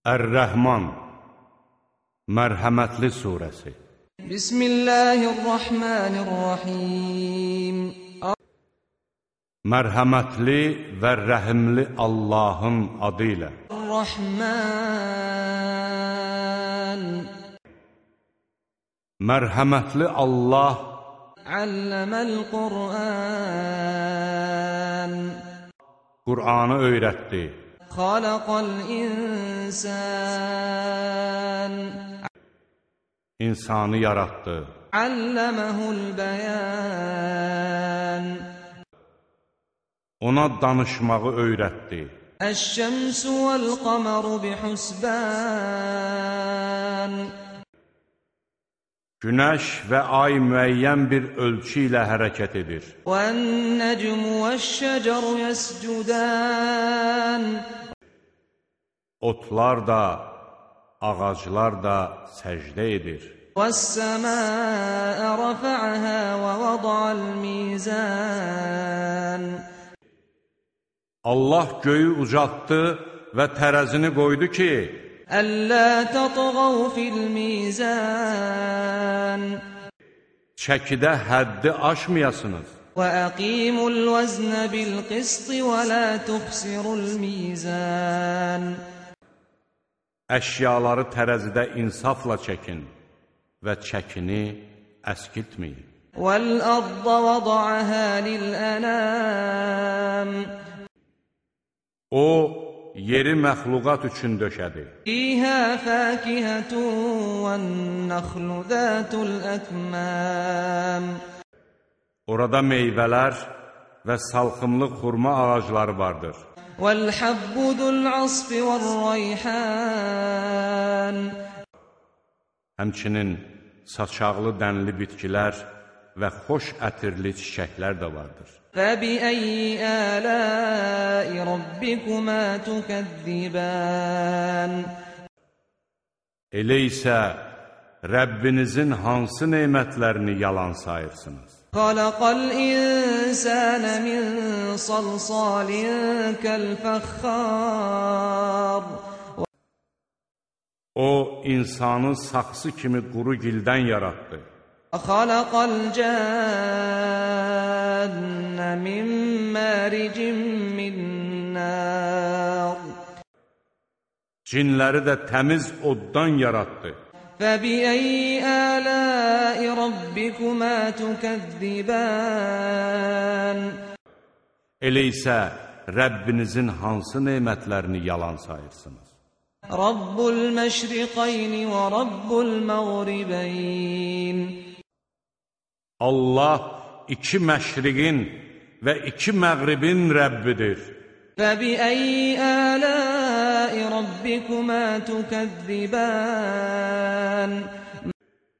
Ər-Rəhman Mərhəmətli surəsi Bismillahirrahmanirrahim. Mərhəmətli və rəhimli Allahın adı ilə Rahman. Mərhəmətli Allah Allamal Qur'an. Qur'anı öyrətdi Xalaqal insan. insanı yaratdı Allamahul bayan. ona danışmağı öyrətdi الشمس والقمر بحسبان Günəş və ay müəyyən bir ölçü ilə hərəkət edir. Otlar da, ağaclar da səcdə edir. Allah göyü ucatdı və tərəzini qoydu ki, ألا تطغوا في الميزان çəkidə həddi aşmayasınız. وأقيموا الوزن بالقسط ولا تخسروا الميزان Əşyaları tərəzidə insafla çəkin və çəkini əskiltməyin. والأرض وضعها للأنام O, yeri məxluqat üçün döşədi. فيها فاكهة والنخل ذات الأكمام Orada meyvələr və salxımlı xurma ağacları vardır. والحب ذو العصف والريحان Həmçinin saçaqlı dənli bitkilər və xoş ətirli çiçəklər də vardır. Fəbiəyi ələi rabbikumə tükəzzibən Elə isə Rəbbinizin hansı neymətlərini yalan sayırsınız? Xalaqal insənə min salsalin kəlfəxxar O, insanı saxsı kimi quru gildən yaratdı. وخلق الجان من مارج من نار Cinləri də təmiz oddan yaratdı. فبأي آلاء ربكما تكذبان Elə isə Rəbbinizin hansı nemətlərini yalan sayırsınız? رب المشرقين ورب المغربين Allah iki məşriqin və iki məğribin Rəbbidir. فبأي آلاء ربكما تكذبان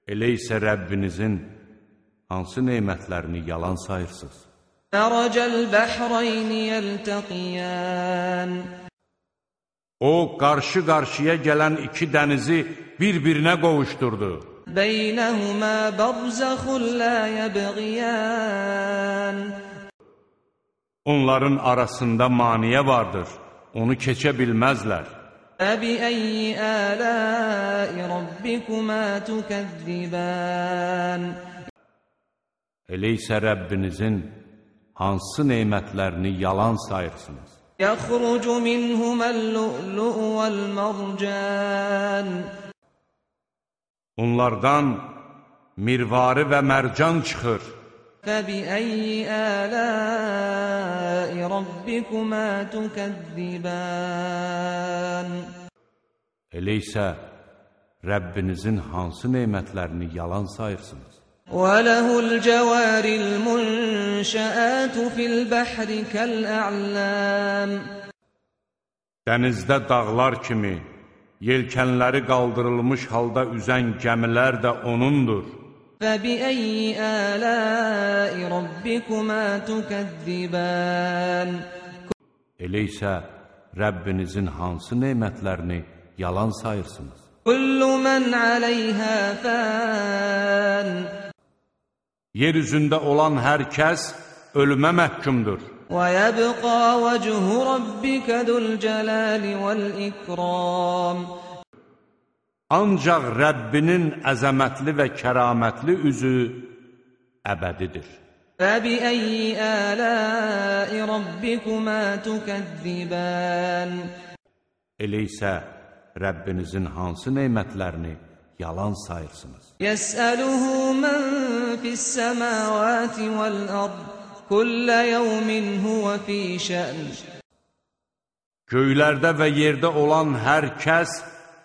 Elə isə Rəbbinizin hansı nemətlərini yalan sayırsınız? مرج البحرين يلتقيان O, qarşı-qarşıya gələn iki dənizi bir-birinə qovuşturdu. بينهما برزخ لا يبغيان Onların arasında maniyə vardır, onu keçə bilməzlər. فبأي آلاء ربكما تكذبان Elə isə Rəbbinizin hansı nemətlərini yalan sayırsınız? يخرج منهما اللؤلؤ والمرجان Onlardan mirvarı və mərcan çıxır. فبأي آلاء ربكما تكذبان Elə isə Rəbbinizin hansı nemətlərini yalan sayırsınız? وله الجوار المنشآت في البحر كالأعلام Dənizdə dağlar kimi, yelkənləri qaldırılmış halda üzən gəmilər də O'nundur. فبأي آلاء ربكما تكذبان Elə isə Rəbbinizin hansı nemətlərini yalan sayırsınız? كل من عليها فان Yer üzündə olan hər kəs ölümə məhkumdur. ويبقى وجه ربك ذو الجلال والإكرام Ancaq Rəbbinin əzəmətli və kəramətli üzü əbədidir. فبأي آلاء ربكما تكذبان Elə isə Rəbbinizin hansı nemətlərini yalan sayırsınız? يسأله من في السماوات والأرض كل يوم هو في شأن Göylərdə və yerdə olan hər kəs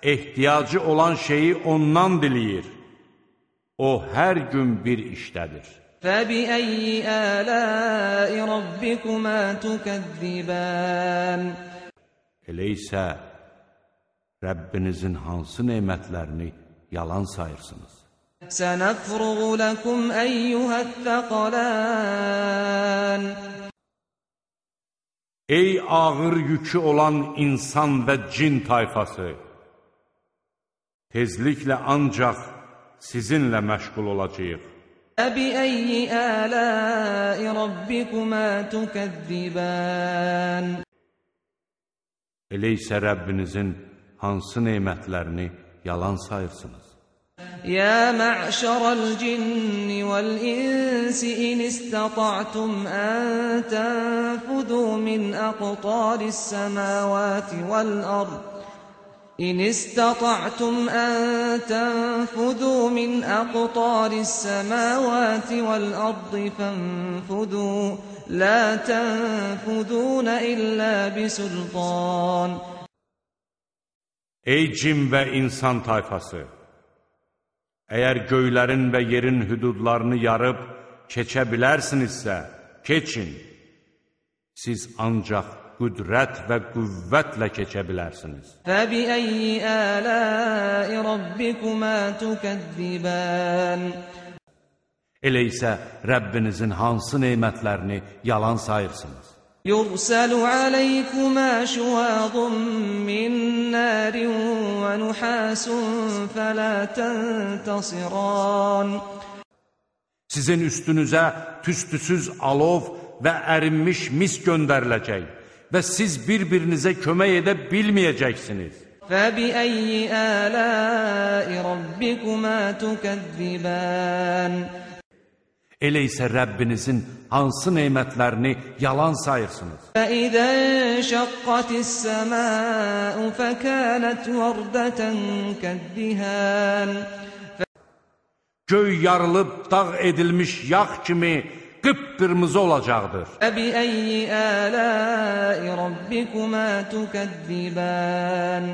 ehtiyacı olan şeyi ondan diləyir. O hər gün bir işdədir. فبأي آلاء ربكما تكذبان Elə isə Rəbbinizin hansı nemətlərini yalan sayırsınız? سنفرغ لكم أيها الثقلان Ey ağır yükü olan insan və cin tayfası! Tezliklə ancaq sizinlə məşğul olacağıq. فبأي آلاء ربكما تكذبان Elə isə Rəbbinizin hansı nemətlərini yalan sayırsınız? يا معشر الجن والإنس إن استطعتم أن تنفذوا من أقطار السماوات والأرض. إن استطعتم أن تنفذوا من أقطار السماوات والأرض فانفذوا. لا تنفذون إلا بسلطان. Ey cin və insan tayfası! Əgər göylərin və yerin hüdudlarını yarıb keçə bilərsinizsə, keçin. Siz ancaq qüdrət və qüvvətlə keçə bilərsiniz. Fəbiəyyi ələi rabbikumə tükəzzibən Elə isə Rəbbinizin hansı neymətlərini yalan sayırsınız? Yursəlu aleykumə şüvadun min nərin ونحاس فلا تنتصران Sizin üstünüzə tüstüsüz alov və ərinmiş mis göndəriləcək və siz bir-birinizə kömək edə bilməyəcəksiniz. فبأي آلاء ربكما تكذبان Elə isə Rəbbinizin hansı neymətlərini yalan sayırsınız? Fəidə şəqqatis səməu fəkənət vərdətən kəddihən Göy yarılıb dağ edilmiş yağ kimi qıpqırmızı olacaqdır. Əbi əyyi ələi rabbikumə tükəddibən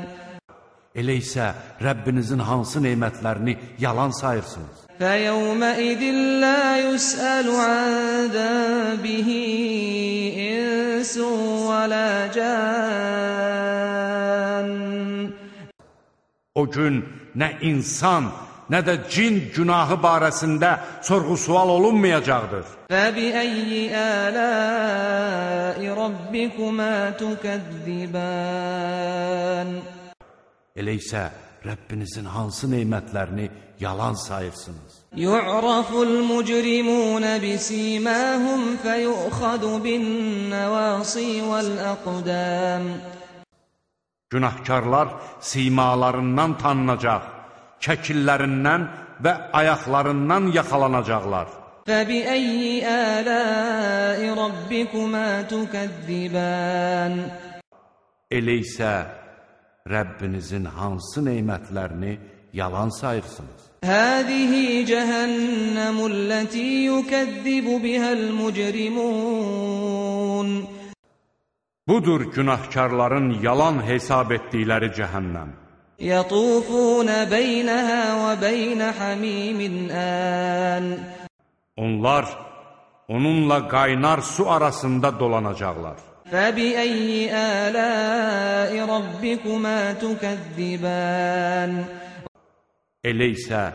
Elə isə Rəbbinizin hansı neymətlərini yalan sayırsınız? فيومئذ لا يسأل عن ذنبه إنس ولا جان O gün nə insan, nə də cin günahı barəsində sorğu-sual olunmayacaqdır. فبأي آلاء ربكما تكذبان Elə isə Rəbbinizin hansı neymətlərini yalan sayırsınız? Yu'raful mujrimun bisimahum feyu'xadu bin nawasi vel aqdam Günahkarlar simalarından tanınacaq, çəkillərindən və ayaqlarından yaxalanacaqlar. Fəbiəyyi ələi rabbikuma tükəzziban Elə isə Rəbbinizin hansı neymətlərini yalan sayırsınız? Həzihi cəhənnəmul ləti yukəzzibu bihəl mücrimun. Budur günahkarların yalan hesab etdikləri cəhənnəm. Yətufuna beynəhə və beynə həmimin ən. Onlar onunla qaynar su arasında dolanacaqlar. فبأي آلاء ربكما تكذبان Elə isə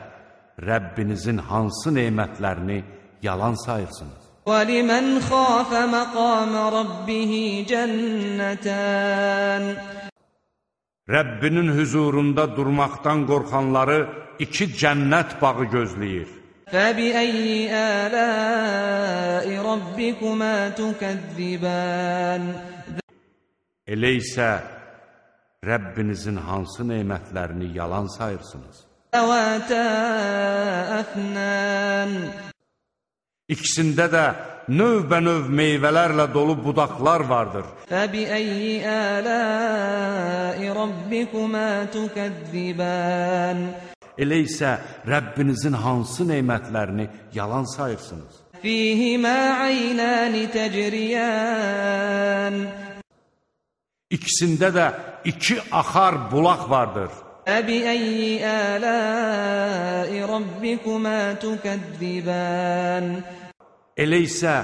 Rəbbinizin hansı nemətlərini yalan sayırsınız? ولمن خاف مقام ربه جنتان Rəbbinin hüzurunda durmaqdan qorxanları iki cənnət bağı gözləyir. فبأي آلاء ربكما تكذبان Elə isə Rəbbinizin hansı nemətlərini yalan sayırsınız? ذواتا أفنان İkisində də növbənöv meyvələrlə dolu budaqlar vardır. فبأي آلاء ربكما تكذبان Elə isə Rəbbinizin hansı neymətlərini yalan sayırsınız? Fihimə aynəni təcriyən İkisində də iki axar bulaq vardır. Əbiəyyi ələi Rabbikumə tükəddibən Elə isə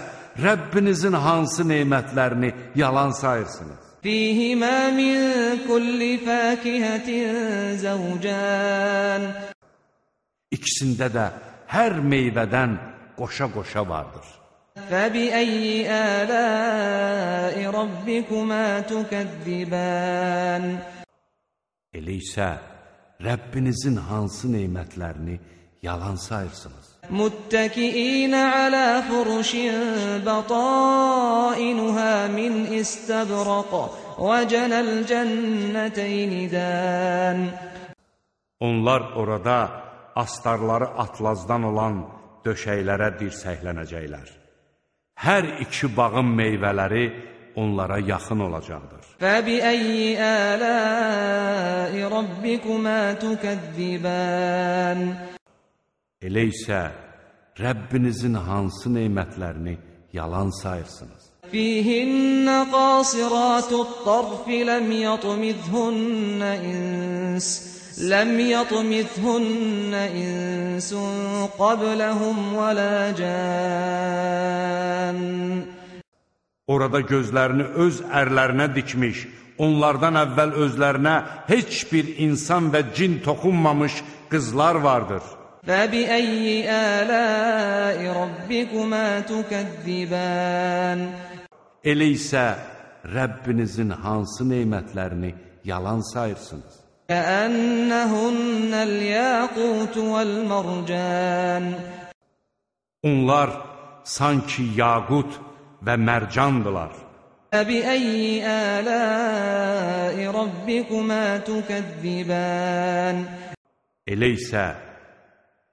Rəbbinizin hansı neymətlərini yalan sayırsınız? فيهما من كل فاكهة زوجان İkisində də hər meyvədən qoşa-qoşa vardır. فبأي آلاء ربكما تكذبان Elə isə Rəbbinizin hansı nemətlərini yalan sayırsınız. Muttakiin ala furuşin batainuha min istabraq ve cenel cenneteyni dan. Onlar orada astarları atlazdan olan döşəklərə dirsəklənəcəklər. Hər iki bağın meyvələri onlara yaxın olacaqdır. Fəbiəyyi ələi rabbikuma tukəzziban Elə isə Rəbbinizin hansı neymətlərini yalan sayırsınız? Fihinnə qasiratut-tarf ləm yatmizhunna ins ləm yatmizhunna insun qablahum və la can Orada gözlərini öz ərlərinə dikmiş, onlardan əvvəl özlərinə heç bir insan və cin toxunmamış qızlar vardır. فبأي آلاء ربكما تكذبان Elə isə Rəbbinizin hansı nemətlərini yalan sayırsınız? كأنهن الياقوت والمرجان Onlar sanki yaqut və mərcandılar. فبأي آلاء ربكما تكذبان Elə isə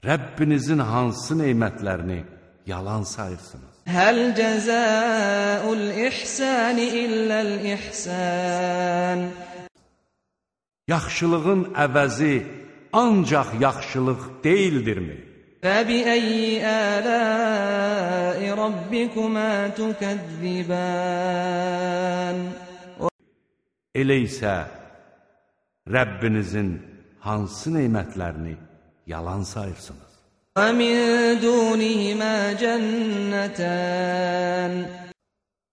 Rəbbinizin hansı nemətlərini yalan sayırsınız? هل جزاء الإحسان إلا الإحسان Yaxşılığın əvəzi ancaq yaxşılıq deyildirmi? فبأي آلاء ربكما تكذبان Elə isə Rəbbinizin hansı nemətlərini yalan sayırsınız? ومن دونهما جنتان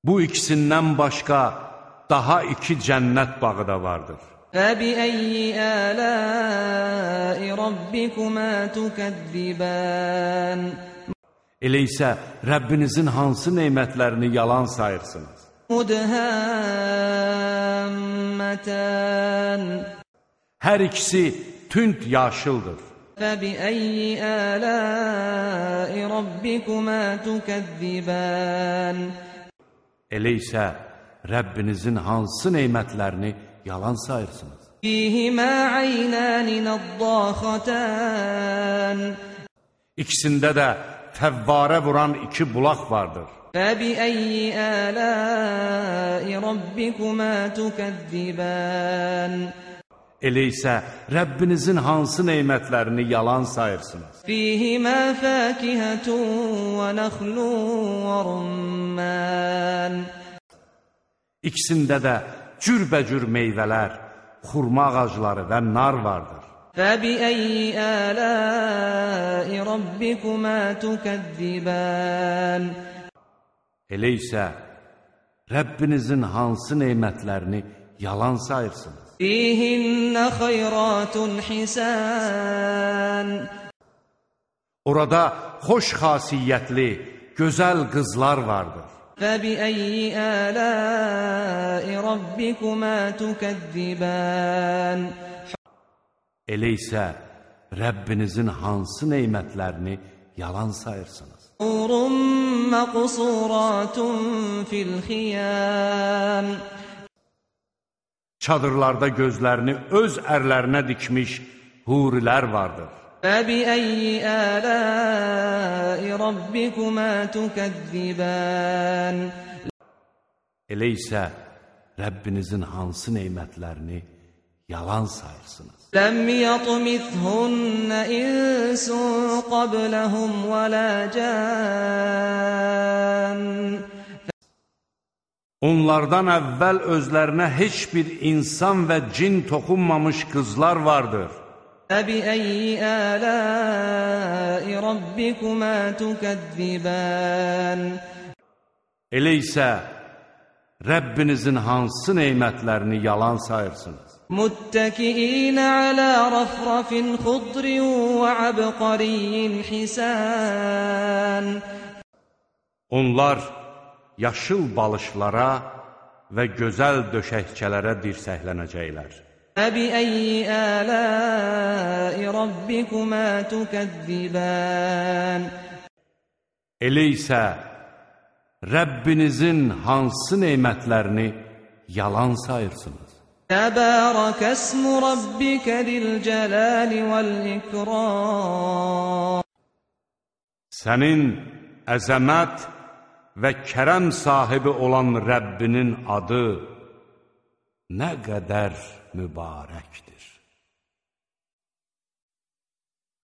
Bu ikisindən başqa daha iki cənnət bağı da vardır. فبأي آلاء ربكما تكذبان Elə isə Rəbbinizin hansı nemətlərini yalan sayırsınız? مدهامتان Hər ikisi tünd yaşıldır. فبأي آلاء ربكما تكذبان Elə isə Rəbbinizin hansı nemətlərini yalan sayırsınız? فيهما عينان نضاختان İkisində də fəvvarə vuran iki bulaq vardır. فبأي آلاء ربكما تكذبان Elə isə Rəbbinizin hansı neymətlərini yalan sayırsınız? Fihimə fəkihətun və nəxlun və rumman. İkisində də cürbəcür meyvələr, xurma ağacları və nar vardır. Fəbiəyi ələi rabbikumə tükəzzibən. Elə isə Rəbbinizin hansı neymətlərini yalan sayırsınız? Fihinna xeyratun hisan. Orada xoş xasiyyətli, gözəl qızlar vardır. Fəbiəyyi ələi rabbikuma tükəzzibən. Elə isə Rəbbinizin hansı neymətlərini yalan sayırsınız? Urun məqsuratun fil xiyam. Çadırlarda gözlərini öz ərlərinə dikmiş hurilər vardır. فبأي آلاء ربكما تكذبان Elə isə Rəbbinizin hansı nemətlərini yalan sayırsınız? لم يطمثهن إنس قبلهم ولا جان Onlardan əvvəl özlərinə heç bir insan və cin toxunmamış qızlar vardır. فبأي آلاء ربكما تكذبان Elə isə Rəbbinizin hansı nemətlərini yalan sayırsınız? متكئين على رفرف خضر وعبقري حسان Onlar yaşıl balışlara və gözəl döşəkçələrə dirsəklənəcəklər. Əbi-əyi ələi rabbikumə tükəzzibən Elə isə Rəbbinizin hansı neymətlərini yalan sayırsınız? Təbərəkəsmü rabbikə dilcələli vəl-ikram Sənin əzəmət və kərəm sahibi olan Rəbbinin adı nə qədər mübarəkdir.